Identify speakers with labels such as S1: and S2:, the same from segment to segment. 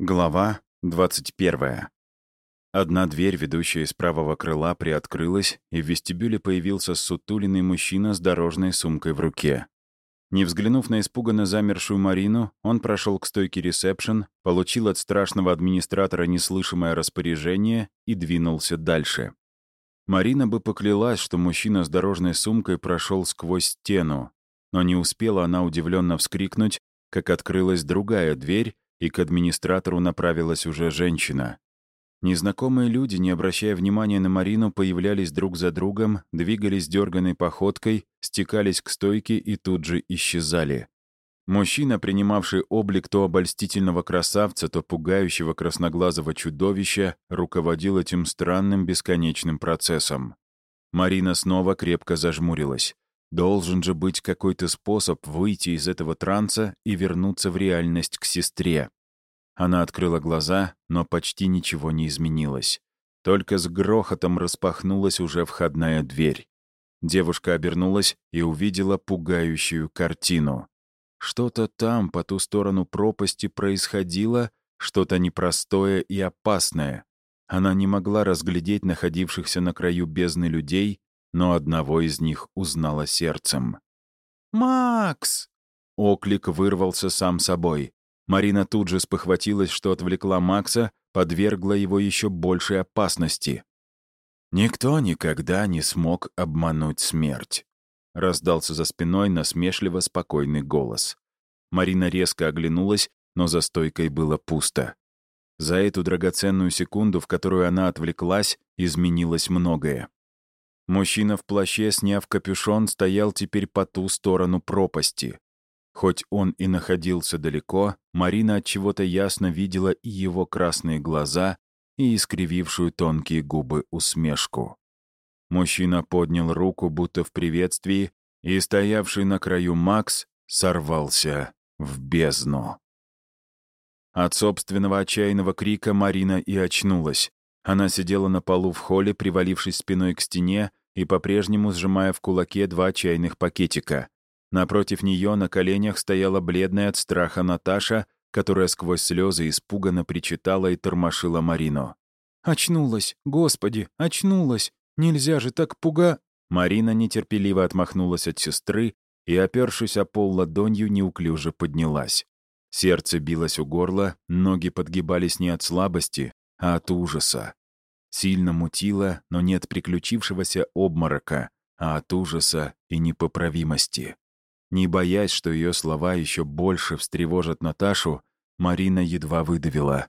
S1: Глава 21. Одна дверь, ведущая из правого крыла, приоткрылась, и в вестибюле появился сутуленный мужчина с дорожной сумкой в руке. Не взглянув на испуганно замершую Марину, он прошел к стойке ресепшн, получил от страшного администратора неслышимое распоряжение и двинулся дальше. Марина бы поклялась, что мужчина с дорожной сумкой прошел сквозь стену, но не успела она удивленно вскрикнуть, как открылась другая дверь, и к администратору направилась уже женщина. Незнакомые люди, не обращая внимания на Марину, появлялись друг за другом, двигались дерганной походкой, стекались к стойке и тут же исчезали. Мужчина, принимавший облик то обольстительного красавца, то пугающего красноглазого чудовища, руководил этим странным бесконечным процессом. Марина снова крепко зажмурилась. Должен же быть какой-то способ выйти из этого транса и вернуться в реальность к сестре. Она открыла глаза, но почти ничего не изменилось. Только с грохотом распахнулась уже входная дверь. Девушка обернулась и увидела пугающую картину. Что-то там, по ту сторону пропасти, происходило, что-то непростое и опасное. Она не могла разглядеть находившихся на краю бездны людей, но одного из них узнала сердцем. «Макс!» Оклик вырвался сам собой. Марина тут же спохватилась, что отвлекла Макса, подвергла его еще большей опасности. «Никто никогда не смог обмануть смерть», — раздался за спиной насмешливо спокойный голос. Марина резко оглянулась, но за стойкой было пусто. За эту драгоценную секунду, в которую она отвлеклась, изменилось многое. Мужчина в плаще, сняв капюшон, стоял теперь по ту сторону пропасти. Хоть он и находился далеко, Марина от чего-то ясно видела и его красные глаза, и искривившую тонкие губы усмешку. Мужчина поднял руку, будто в приветствии, и стоявший на краю Макс сорвался в бездну. От собственного отчаянного крика Марина и очнулась. Она сидела на полу в холле, привалившись спиной к стене и по-прежнему сжимая в кулаке два чайных пакетика. Напротив нее на коленях стояла бледная от страха Наташа, которая сквозь слезы испуганно причитала и тормошила Марину. «Очнулась! Господи, очнулась! Нельзя же так пуга...» Марина нетерпеливо отмахнулась от сестры и, опершись о пол ладонью, неуклюже поднялась. Сердце билось у горла, ноги подгибались не от слабости, а от ужаса. Сильно мутило, но нет приключившегося обморока, а от ужаса и непоправимости. Не боясь, что ее слова еще больше встревожат Наташу, Марина едва выдавила.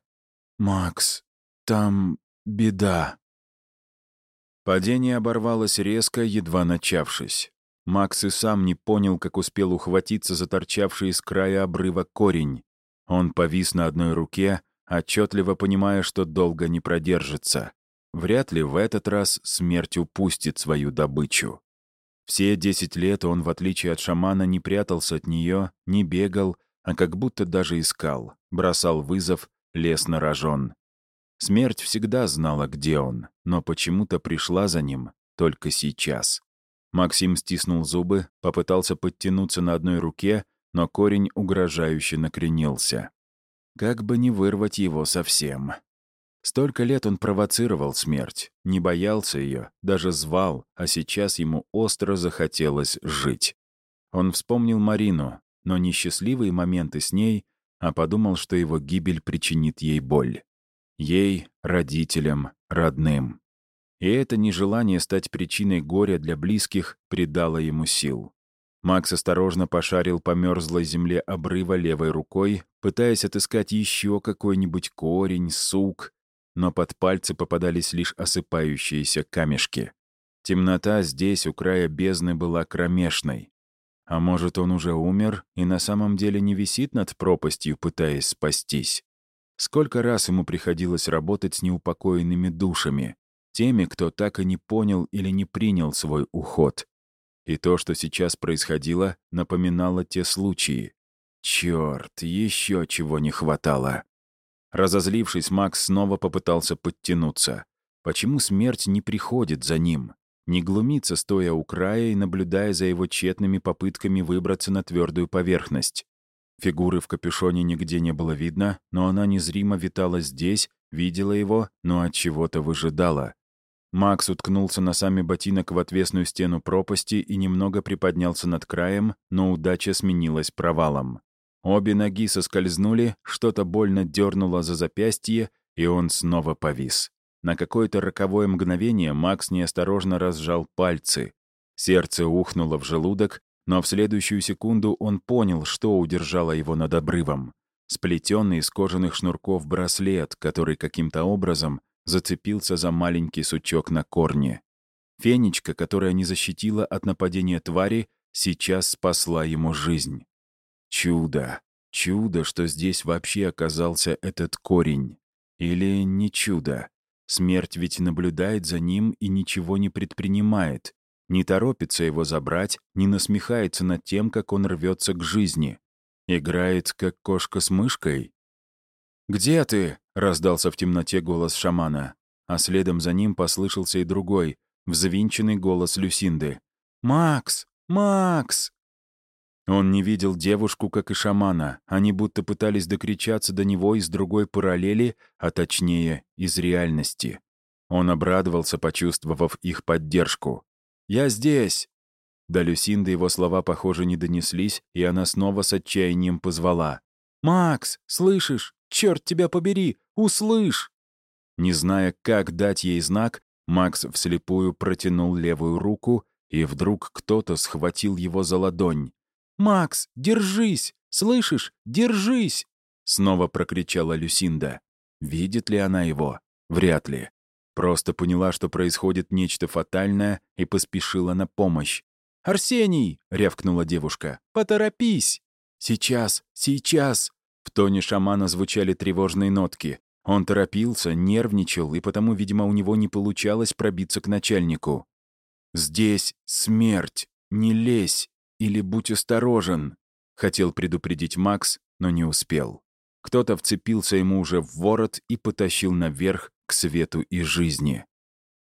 S1: «Макс, там беда». Падение оборвалось резко, едва начавшись. Макс и сам не понял, как успел ухватиться за торчавший из края обрыва корень. Он повис на одной руке, отчетливо понимая, что долго не продержится. Вряд ли в этот раз смерть упустит свою добычу. Все десять лет он, в отличие от шамана, не прятался от нее, не бегал, а как будто даже искал, бросал вызов, лес на рожон. Смерть всегда знала, где он, но почему-то пришла за ним только сейчас. Максим стиснул зубы, попытался подтянуться на одной руке, но корень угрожающе накренился. Как бы не вырвать его совсем. Столько лет он провоцировал смерть, не боялся ее, даже звал, а сейчас ему остро захотелось жить. Он вспомнил Марину, но не счастливые моменты с ней, а подумал, что его гибель причинит ей боль. Ей, родителям, родным. И это нежелание стать причиной горя для близких придало ему сил. Макс осторожно пошарил по мерзлой земле обрыва левой рукой, пытаясь отыскать еще какой-нибудь корень, сук, но под пальцы попадались лишь осыпающиеся камешки. Темнота здесь, у края бездны, была кромешной. А может, он уже умер и на самом деле не висит над пропастью, пытаясь спастись? Сколько раз ему приходилось работать с неупокоенными душами, теми, кто так и не понял или не принял свой уход. И то, что сейчас происходило, напоминало те случаи. Черт, еще чего не хватало. Разозлившись, Макс снова попытался подтянуться. Почему смерть не приходит за ним? Не глумится, стоя у края и наблюдая за его тщетными попытками выбраться на твердую поверхность. Фигуры в капюшоне нигде не было видно, но она незримо витала здесь, видела его, но от чего-то выжидала. Макс уткнулся носами ботинок в отвесную стену пропасти и немного приподнялся над краем, но удача сменилась провалом. Обе ноги соскользнули, что-то больно дернуло за запястье, и он снова повис. На какое-то роковое мгновение Макс неосторожно разжал пальцы. Сердце ухнуло в желудок, но в следующую секунду он понял, что удержало его над обрывом. Сплетенный из кожаных шнурков браслет, который каким-то образом зацепился за маленький сучок на корне. Фенечка, которая не защитила от нападения твари, сейчас спасла ему жизнь. Чудо! Чудо, что здесь вообще оказался этот корень. Или не чудо. Смерть ведь наблюдает за ним и ничего не предпринимает не торопится его забрать, не насмехается над тем, как он рвется к жизни. Играет, как кошка с мышкой. «Где ты?» — раздался в темноте голос шамана, а следом за ним послышался и другой, взвинченный голос Люсинды. «Макс! Макс!» Он не видел девушку, как и шамана. Они будто пытались докричаться до него из другой параллели, а точнее, из реальности. Он обрадовался, почувствовав их поддержку. «Я здесь!» До Люсинды его слова, похоже, не донеслись, и она снова с отчаянием позвала. «Макс, слышишь? Черт тебя побери! Услышь!» Не зная, как дать ей знак, Макс вслепую протянул левую руку, и вдруг кто-то схватил его за ладонь. «Макс, держись! Слышишь? Держись!» Снова прокричала Люсинда. Видит ли она его? Вряд ли. Просто поняла, что происходит нечто фатальное, и поспешила на помощь. «Арсений!» — рявкнула девушка. «Поторопись!» «Сейчас! Сейчас!» В тоне шамана звучали тревожные нотки. Он торопился, нервничал, и потому, видимо, у него не получалось пробиться к начальнику. «Здесь смерть! Не лезь! Или будь осторожен!» Хотел предупредить Макс, но не успел. Кто-то вцепился ему уже в ворот и потащил наверх, к свету и жизни.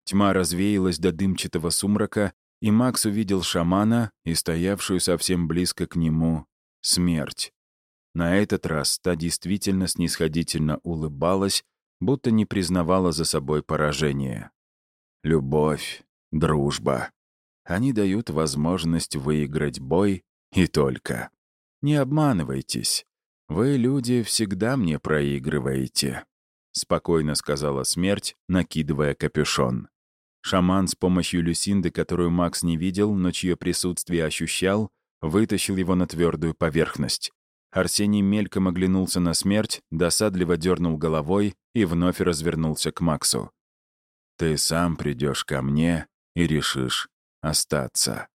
S1: Тьма развеялась до дымчатого сумрака, и Макс увидел шамана и стоявшую совсем близко к нему смерть. На этот раз та действительно снисходительно улыбалась, будто не признавала за собой поражение. Любовь, дружба. Они дают возможность выиграть бой и только. Не обманывайтесь. Вы, люди, всегда мне проигрываете. — спокойно сказала смерть, накидывая капюшон. Шаман с помощью Люсинды, которую Макс не видел, но чье присутствие ощущал, вытащил его на твердую поверхность. Арсений мельком оглянулся на смерть, досадливо дернул головой и вновь развернулся к Максу. «Ты сам придешь ко мне и решишь остаться».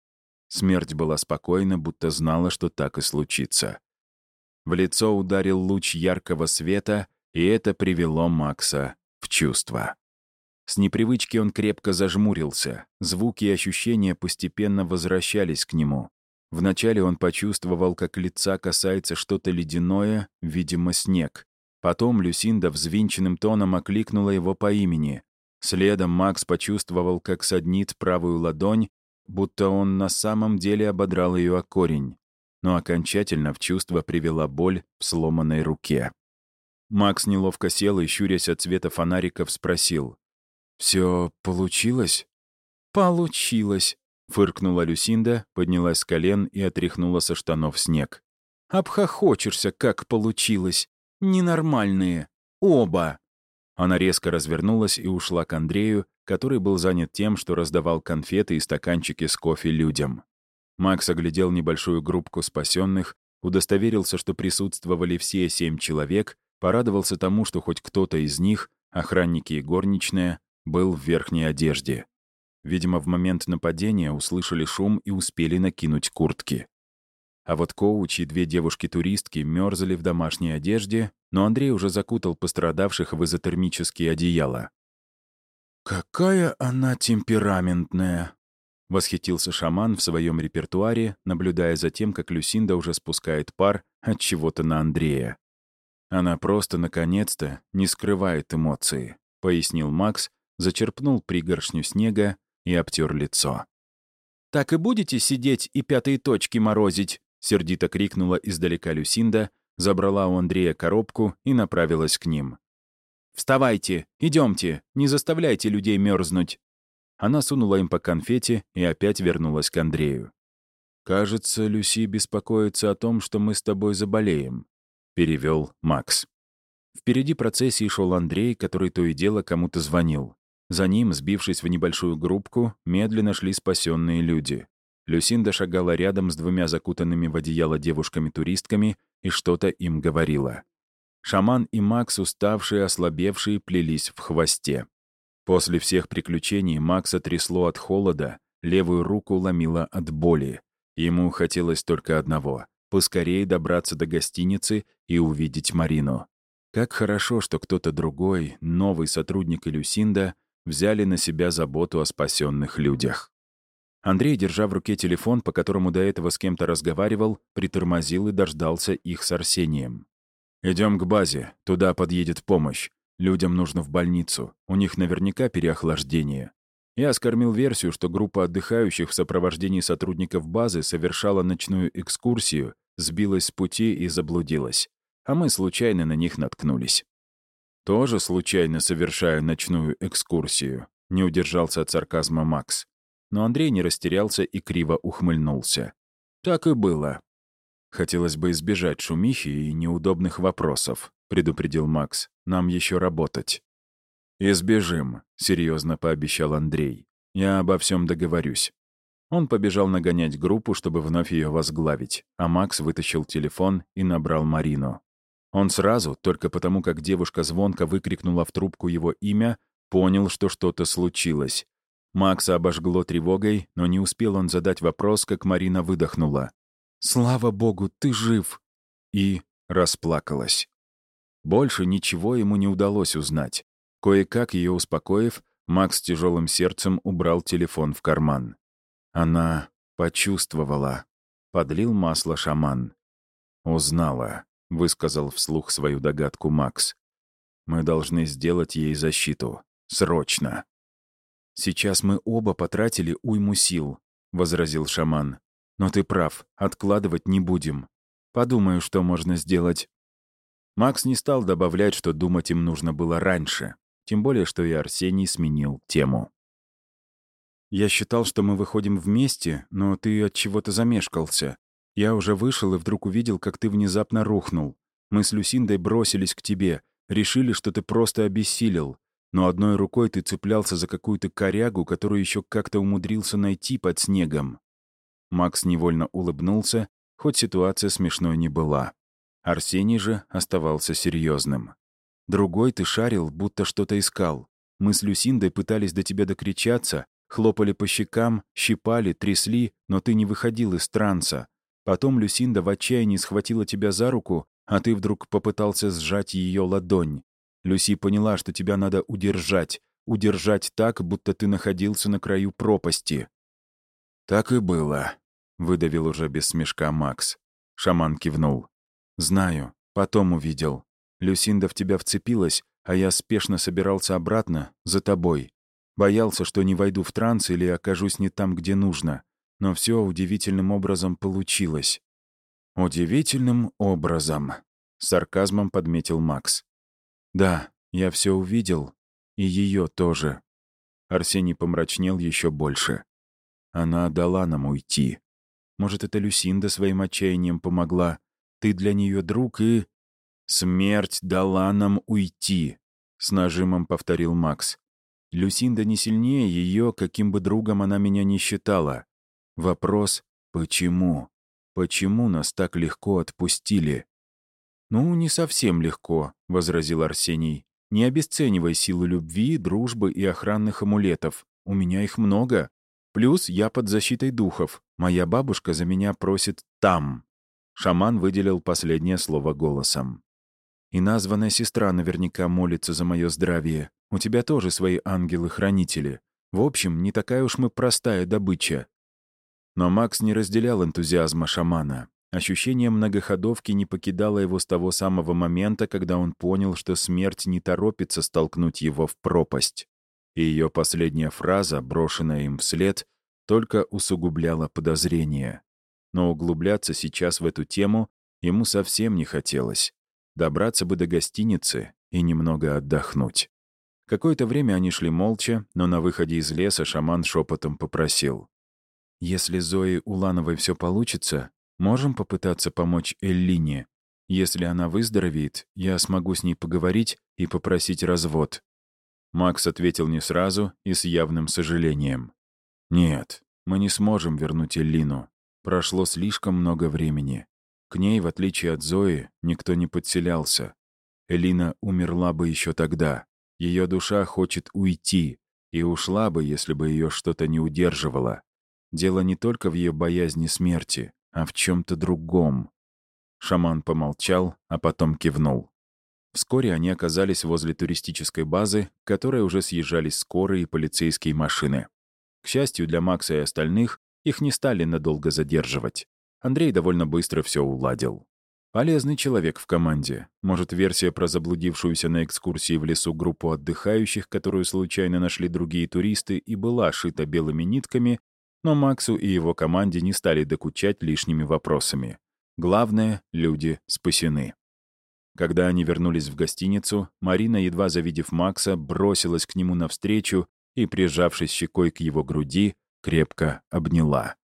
S1: Смерть была спокойна, будто знала, что так и случится. В лицо ударил луч яркого света, и это привело Макса в чувство. С непривычки он крепко зажмурился. Звуки и ощущения постепенно возвращались к нему. Вначале он почувствовал, как лица касается что-то ледяное, видимо, снег. Потом Люсинда взвинченным тоном окликнула его по имени. Следом Макс почувствовал, как саднит правую ладонь, будто он на самом деле ободрал ее о корень. Но окончательно в чувство привела боль в сломанной руке. Макс неловко сел и, щурясь от цвета фонариков, спросил. «Все получилось?» «Получилось», — фыркнула Люсинда, поднялась с колен и отряхнула со штанов снег. «Обхохочешься, как получилось. Ненормальные. Оба!» Она резко развернулась и ушла к Андрею, который был занят тем, что раздавал конфеты и стаканчики с кофе людям. Макс оглядел небольшую группку спасенных, удостоверился, что присутствовали все семь человек, Порадовался тому, что хоть кто-то из них, охранники и горничная, был в верхней одежде. Видимо, в момент нападения услышали шум и успели накинуть куртки. А вот коуч и две девушки-туристки мерзли в домашней одежде, но Андрей уже закутал пострадавших в изотермические одеяла. «Какая она темпераментная!» — восхитился шаман в своем репертуаре, наблюдая за тем, как Люсинда уже спускает пар от чего-то на Андрея. Она просто, наконец-то, не скрывает эмоции, пояснил Макс, зачерпнул пригоршню снега и обтер лицо. «Так и будете сидеть и пятые точки морозить?» — сердито крикнула издалека Люсинда, забрала у Андрея коробку и направилась к ним. «Вставайте! Идемте! Не заставляйте людей мерзнуть!» Она сунула им по конфете и опять вернулась к Андрею. «Кажется, Люси беспокоится о том, что мы с тобой заболеем», — перевел Макс. Впереди процессии шел Андрей, который то и дело кому-то звонил. За ним, сбившись в небольшую группку, медленно шли спасенные люди. Люсинда шагала рядом с двумя закутанными в одеяло девушками-туристками и что-то им говорила. Шаман и Макс, уставшие, ослабевшие, плелись в хвосте. После всех приключений Макса трясло от холода, левую руку ломило от боли. Ему хотелось только одного — поскорее добраться до гостиницы и увидеть Марину. Как хорошо, что кто-то другой, новый сотрудник Илюсинда, взяли на себя заботу о спасенных людях. Андрей, держа в руке телефон, по которому до этого с кем-то разговаривал, притормозил и дождался их с Арсением. Идем к базе, туда подъедет помощь. Людям нужно в больницу, у них наверняка переохлаждение. Я скормил версию, что группа отдыхающих в сопровождении сотрудников базы совершала ночную экскурсию, сбилась с пути и заблудилась. А мы случайно на них наткнулись. «Тоже случайно совершаю ночную экскурсию», — не удержался от сарказма Макс. Но Андрей не растерялся и криво ухмыльнулся. «Так и было». «Хотелось бы избежать шумихи и неудобных вопросов», — предупредил Макс. «Нам еще работать». «Избежим», — серьезно пообещал Андрей. «Я обо всем договорюсь». Он побежал нагонять группу, чтобы вновь ее возглавить, а Макс вытащил телефон и набрал Марину. Он сразу, только потому как девушка звонко выкрикнула в трубку его имя, понял, что что-то случилось. Макса обожгло тревогой, но не успел он задать вопрос, как Марина выдохнула. «Слава богу, ты жив!» И расплакалась. Больше ничего ему не удалось узнать. Кое-как ее успокоив, Макс тяжелым сердцем убрал телефон в карман. Она почувствовала. Подлил масло шаман. «Узнала», — высказал вслух свою догадку Макс. «Мы должны сделать ей защиту. Срочно». «Сейчас мы оба потратили уйму сил», — возразил шаман. «Но ты прав, откладывать не будем. Подумаю, что можно сделать». Макс не стал добавлять, что думать им нужно было раньше. Тем более, что и Арсений сменил тему. «Я считал, что мы выходим вместе, но ты от чего-то замешкался. Я уже вышел и вдруг увидел, как ты внезапно рухнул. Мы с Люсиндой бросились к тебе, решили, что ты просто обессилел. Но одной рукой ты цеплялся за какую-то корягу, которую еще как-то умудрился найти под снегом». Макс невольно улыбнулся, хоть ситуация смешной не была. Арсений же оставался серьезным. Другой ты шарил, будто что-то искал. Мы с Люсиндой пытались до тебя докричаться, хлопали по щекам, щипали, трясли, но ты не выходил из транса. Потом Люсинда в отчаянии схватила тебя за руку, а ты вдруг попытался сжать ее ладонь. Люси поняла, что тебя надо удержать, удержать так, будто ты находился на краю пропасти. «Так и было», — выдавил уже без смешка Макс. Шаман кивнул. «Знаю, потом увидел. Люсинда в тебя вцепилась, а я спешно собирался обратно, за тобой. Боялся, что не войду в транс или окажусь не там, где нужно. Но все удивительным образом получилось. «Удивительным образом», — сарказмом подметил Макс. «Да, я все увидел. И ее тоже». Арсений помрачнел еще больше. Она дала нам уйти. Может, это Люсинда своим отчаянием помогла. Ты для нее друг и... «Смерть дала нам уйти», — с нажимом повторил Макс. «Люсинда не сильнее ее, каким бы другом она меня не считала. Вопрос — почему? Почему нас так легко отпустили?» «Ну, не совсем легко», — возразил Арсений. «Не обесценивай силу любви, дружбы и охранных амулетов. У меня их много. Плюс я под защитой духов. Моя бабушка за меня просит «там». Шаман выделил последнее слово голосом. И названная сестра наверняка молится за мое здравие. У тебя тоже свои ангелы-хранители. В общем, не такая уж мы простая добыча». Но Макс не разделял энтузиазма шамана. Ощущение многоходовки не покидало его с того самого момента, когда он понял, что смерть не торопится столкнуть его в пропасть. И ее последняя фраза, брошенная им вслед, только усугубляла подозрение. но углубляться сейчас в эту тему ему совсем не хотелось. Добраться бы до гостиницы и немного отдохнуть. Какое-то время они шли молча, но на выходе из леса шаман шепотом попросил. «Если Зои Улановой все получится, можем попытаться помочь Эллине. Если она выздоровеет, я смогу с ней поговорить и попросить развод». Макс ответил не сразу и с явным сожалением. «Нет, мы не сможем вернуть Эллину. Прошло слишком много времени. К ней, в отличие от Зои, никто не подселялся. Элина умерла бы еще тогда. Ее душа хочет уйти, и ушла бы, если бы ее что-то не удерживало. Дело не только в ее боязни смерти, а в чем-то другом. Шаман помолчал, а потом кивнул. Вскоре они оказались возле туристической базы, к которой уже съезжались скорые и полицейские машины. К счастью для Макса и остальных, их не стали надолго задерживать. Андрей довольно быстро все уладил. Полезный человек в команде. Может, версия про заблудившуюся на экскурсии в лесу группу отдыхающих, которую случайно нашли другие туристы, и была шита белыми нитками, но Максу и его команде не стали докучать лишними вопросами. Главное, люди спасены. Когда они вернулись в гостиницу, Марина, едва завидев Макса, бросилась к нему навстречу и, прижавшись щекой к его груди, крепко обняла.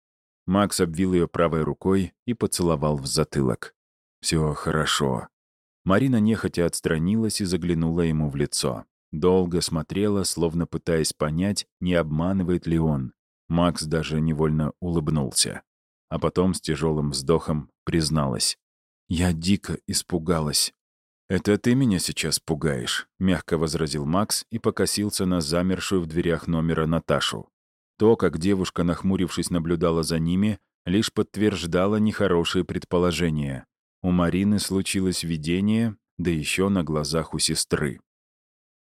S1: Макс обвил ее правой рукой и поцеловал в затылок. Все хорошо. Марина нехотя отстранилась и заглянула ему в лицо. Долго смотрела, словно пытаясь понять, не обманывает ли он. Макс даже невольно улыбнулся. А потом с тяжелым вздохом призналась. «Я дико испугалась». «Это ты меня сейчас пугаешь», — мягко возразил Макс и покосился на замершую в дверях номера Наташу. То, как девушка, нахмурившись, наблюдала за ними, лишь подтверждало нехорошие предположения. У Марины случилось видение, да еще на глазах у сестры.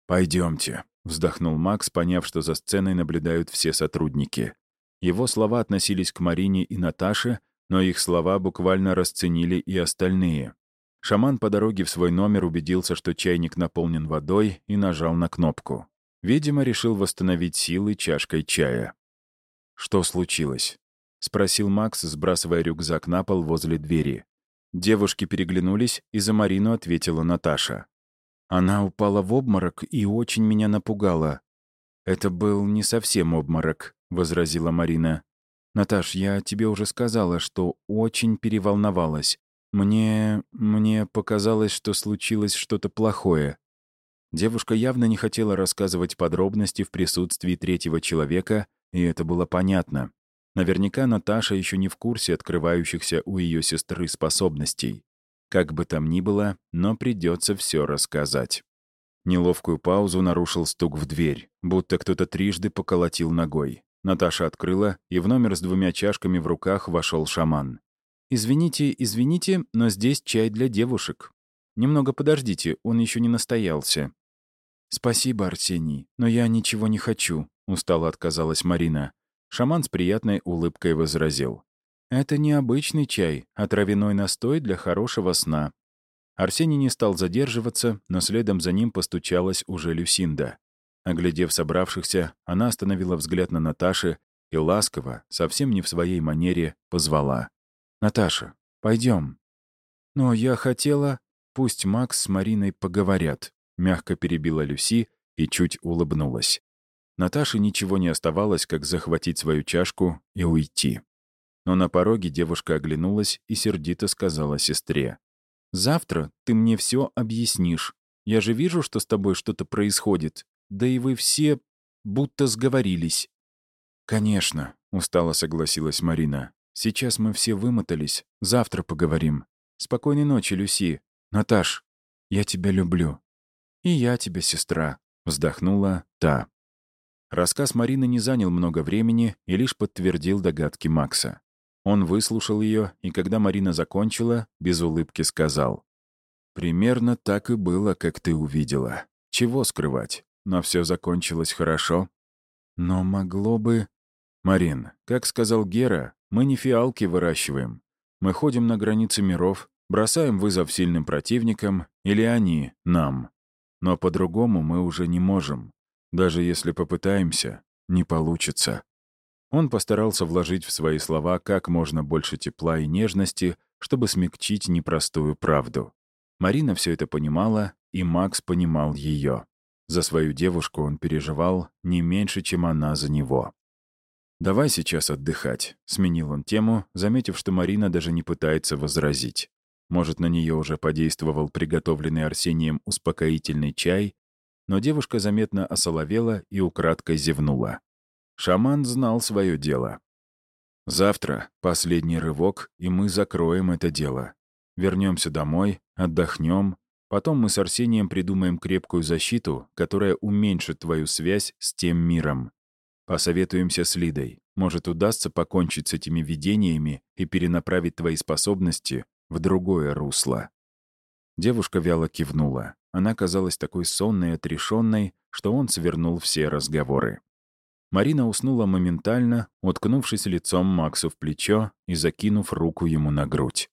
S1: Пойдемте, вздохнул Макс, поняв, что за сценой наблюдают все сотрудники. Его слова относились к Марине и Наташе, но их слова буквально расценили и остальные. Шаман по дороге в свой номер убедился, что чайник наполнен водой, и нажал на кнопку. Видимо, решил восстановить силы чашкой чая. «Что случилось?» — спросил Макс, сбрасывая рюкзак на пол возле двери. Девушки переглянулись, и за Марину ответила Наташа. Она упала в обморок и очень меня напугала. «Это был не совсем обморок», — возразила Марина. «Наташ, я тебе уже сказала, что очень переволновалась. Мне... мне показалось, что случилось что-то плохое». Девушка явно не хотела рассказывать подробности в присутствии третьего человека, и это было понятно. Наверняка Наташа еще не в курсе открывающихся у ее сестры способностей. Как бы там ни было, но придется все рассказать. Неловкую паузу нарушил стук в дверь, будто кто-то трижды поколотил ногой. Наташа открыла, и в номер с двумя чашками в руках вошел шаман. «Извините, извините, но здесь чай для девушек. Немного подождите, он еще не настоялся». «Спасибо, Арсений, но я ничего не хочу», — устало отказалась Марина. Шаман с приятной улыбкой возразил. «Это не обычный чай, а травяной настой для хорошего сна». Арсений не стал задерживаться, но следом за ним постучалась уже Люсинда. Оглядев собравшихся, она остановила взгляд на Наташи и ласково, совсем не в своей манере, позвала. «Наташа, пойдем. «Но я хотела...» «Пусть Макс с Мариной поговорят», — мягко перебила Люси и чуть улыбнулась. Наташе ничего не оставалось, как захватить свою чашку и уйти. Но на пороге девушка оглянулась и сердито сказала сестре. «Завтра ты мне все объяснишь. Я же вижу, что с тобой что-то происходит. Да и вы все будто сговорились». «Конечно», — устало согласилась Марина. «Сейчас мы все вымотались. Завтра поговорим. Спокойной ночи, Люси. Наташ, я тебя люблю». «И я тебя, сестра», — вздохнула та. Рассказ Марины не занял много времени и лишь подтвердил догадки Макса. Он выслушал ее, и когда Марина закончила, без улыбки сказал. «Примерно так и было, как ты увидела. Чего скрывать? Но все закончилось хорошо. Но могло бы...» «Марин, как сказал Гера, мы не фиалки выращиваем. Мы ходим на границы миров, бросаем вызов сильным противникам, или они — нам. Но по-другому мы уже не можем. Даже если попытаемся, не получится. Он постарался вложить в свои слова как можно больше тепла и нежности, чтобы смягчить непростую правду. Марина все это понимала, и Макс понимал ее. За свою девушку он переживал не меньше, чем она за него. «Давай сейчас отдыхать», — сменил он тему, заметив, что Марина даже не пытается возразить. Может, на нее уже подействовал приготовленный Арсением успокоительный чай, но девушка заметно осоловела и украдкой зевнула. Шаман знал свое дело. «Завтра последний рывок, и мы закроем это дело. Вернемся домой, отдохнем, потом мы с Арсением придумаем крепкую защиту, которая уменьшит твою связь с тем миром. Посоветуемся с Лидой. Может, удастся покончить с этими видениями и перенаправить твои способности в другое русло». Девушка вяло кивнула. Она казалась такой сонной и отрешенной, что он свернул все разговоры. Марина уснула моментально, уткнувшись лицом Максу в плечо и закинув руку ему на грудь.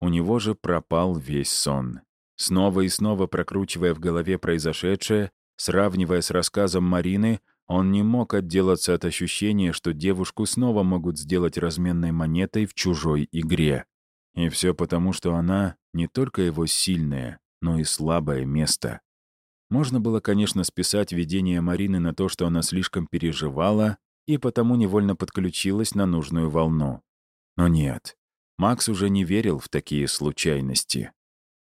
S1: У него же пропал весь сон. Снова и снова прокручивая в голове произошедшее, сравнивая с рассказом Марины, он не мог отделаться от ощущения, что девушку снова могут сделать разменной монетой в чужой игре. И все потому, что она не только его сильное, но и слабое место. Можно было, конечно, списать видение Марины на то, что она слишком переживала и потому невольно подключилась на нужную волну. Но нет, Макс уже не верил в такие случайности.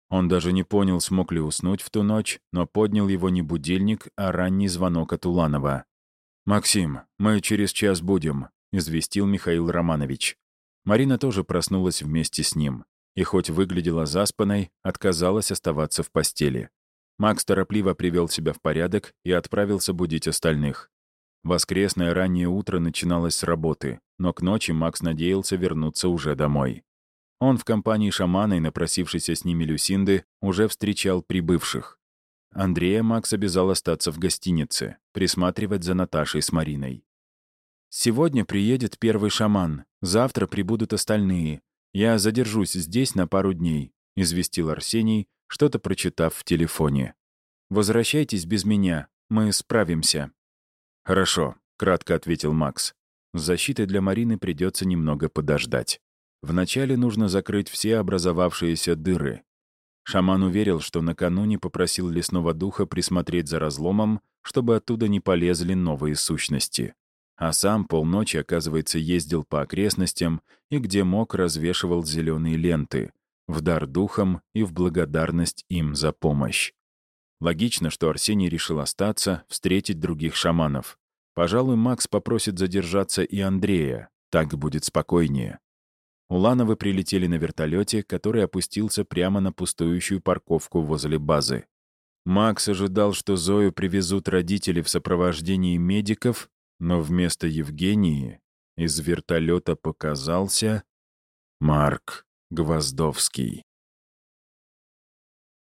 S1: Он даже не понял, смог ли уснуть в ту ночь, но поднял его не будильник, а ранний звонок от Уланова. «Максим, мы через час будем», — известил Михаил Романович. Марина тоже проснулась вместе с ним и хоть выглядела заспанной, отказалась оставаться в постели. Макс торопливо привел себя в порядок и отправился будить остальных. Воскресное раннее утро начиналось с работы, но к ночи Макс надеялся вернуться уже домой. Он в компании шамана и напросившейся с ними Люсинды уже встречал прибывших. Андрея Макс обязал остаться в гостинице, присматривать за Наташей с Мариной. «Сегодня приедет первый шаман, завтра прибудут остальные. Я задержусь здесь на пару дней», — известил Арсений, что-то прочитав в телефоне. «Возвращайтесь без меня, мы справимся». «Хорошо», — кратко ответил Макс. «С защитой для Марины придется немного подождать. Вначале нужно закрыть все образовавшиеся дыры». Шаман уверил, что накануне попросил лесного духа присмотреть за разломом, чтобы оттуда не полезли новые сущности. А сам полночи, оказывается, ездил по окрестностям и где мог развешивал зеленые ленты — в дар духом и в благодарность им за помощь. Логично, что Арсений решил остаться, встретить других шаманов. Пожалуй, Макс попросит задержаться и Андрея, так будет спокойнее. Улановы прилетели на вертолете, который опустился прямо на пустующую парковку возле базы. Макс ожидал, что Зою привезут родители в сопровождении медиков, но вместо Евгении из вертолета показался Марк. Гвоздовский.